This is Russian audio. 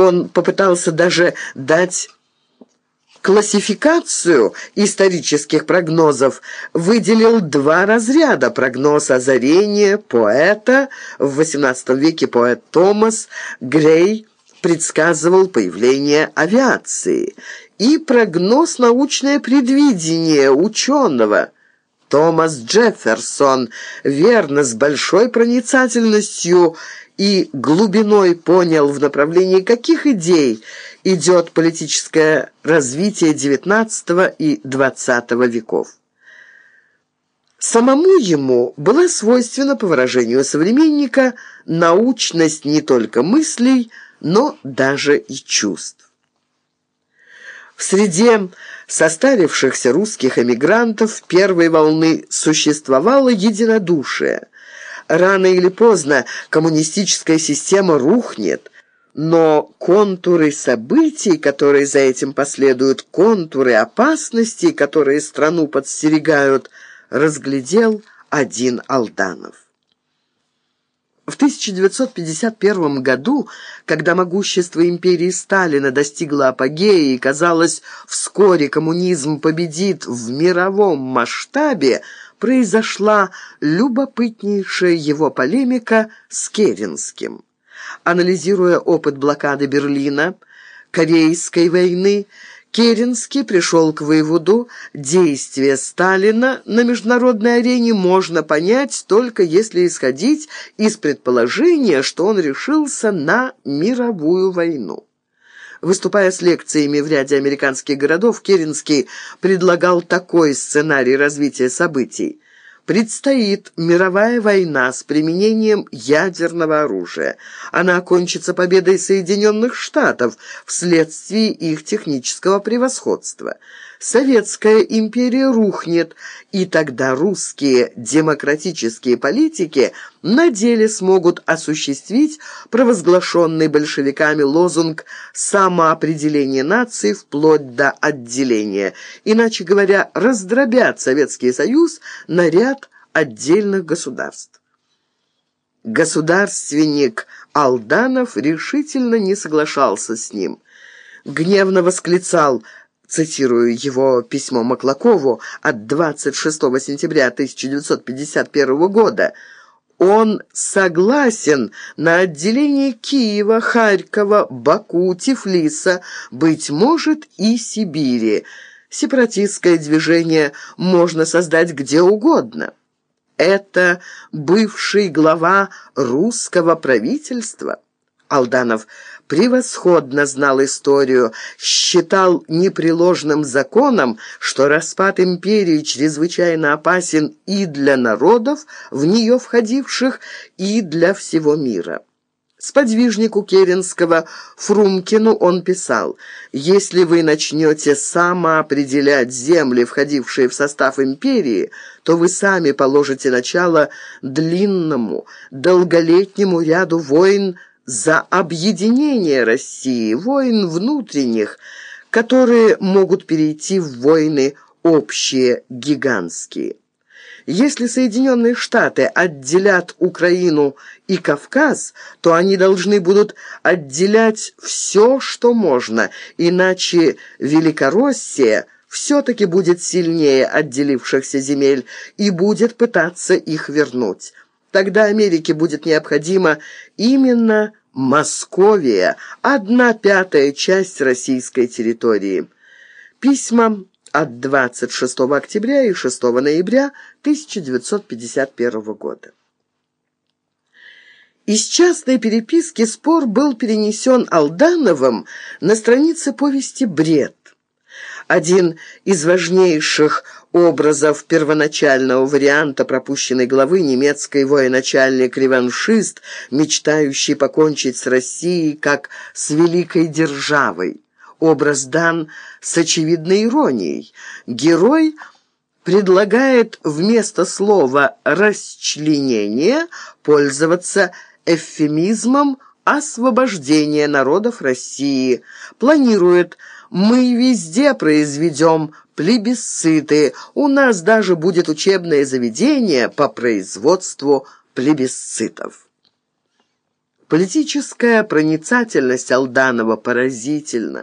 Он попытался даже дать классификацию исторических прогнозов выделил два разряда. Прогноз озарения поэта, в XVIII веке поэт Томас Грей предсказывал появление авиации, и прогноз научное предвидение ученого. Томас Джефферсон верно, с большой проницательностью и глубиной понял, в направлении каких идей идет политическое развитие XIX и XX веков. Самому ему была свойственна, по выражению современника, научность не только мыслей, но даже и чувств. В среде состарившихся русских эмигрантов первой волны существовало единодушие. Рано или поздно коммунистическая система рухнет, но контуры событий, которые за этим последуют, контуры опасностей, которые страну подстерегают, разглядел один Алданов. В 1951 году, когда могущество империи Сталина достигло апогея и, казалось, вскоре коммунизм победит в мировом масштабе, произошла любопытнейшая его полемика с Керенским. Анализируя опыт блокады Берлина, Корейской войны, Керенский пришел к выводу, действия Сталина на международной арене можно понять только если исходить из предположения, что он решился на мировую войну. Выступая с лекциями в ряде американских городов, Керенский предлагал такой сценарий развития событий. Предстоит мировая война с применением ядерного оружия. Она окончится победой Соединенных Штатов вследствие их технического превосходства. Советская империя рухнет, и тогда русские демократические политики на деле смогут осуществить провозглашенный большевиками лозунг «самоопределение нации вплоть до отделения», иначе говоря, раздробят Советский Союз на ряд отдельных государств. Государственник Алданов решительно не соглашался с ним. Гневно восклицал – цитирую его письмо Маклакову от 26 сентября 1951 года, он согласен на отделение Киева, Харькова, Баку, Тифлиса, быть может, и Сибири. Сепаратистское движение можно создать где угодно. Это бывший глава русского правительства. Алданов превосходно знал историю, считал непреложным законом, что распад империи чрезвычайно опасен и для народов, в нее входивших, и для всего мира. Сподвижнику Керенского Фрумкину он писал, «Если вы начнете самоопределять земли, входившие в состав империи, то вы сами положите начало длинному, долголетнему ряду войн за объединение России, войн внутренних, которые могут перейти в войны общие, гигантские. Если Соединенные Штаты отделят Украину и Кавказ, то они должны будут отделять все, что можно, иначе Великороссия все-таки будет сильнее отделившихся земель и будет пытаться их вернуть. Тогда Америке будет необходимо именно Московия – одна пятая часть российской территории. Письма от 26 октября и 6 ноября 1951 года. Из частной переписки спор был перенесен Алдановым на страницы повести «Бред». Один из важнейших образов первоначального варианта пропущенной главы немецкий военачальник-реваншист, мечтающий покончить с Россией как с великой державой. Образ дан с очевидной иронией. Герой предлагает вместо слова «расчленение» пользоваться эвфемизмом «освобождение народов России», планирует «мы везде произведем плебисциты. У нас даже будет учебное заведение по производству плебисцитов. Политическая проницательность Алданова поразительна.